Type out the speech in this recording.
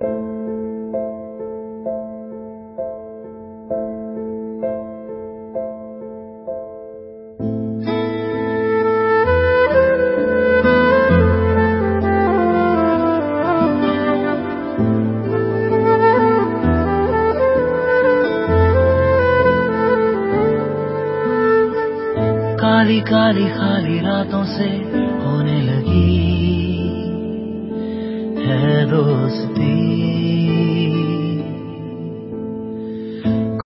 काली काली खाली रातों से होने लगी है दोस्ती।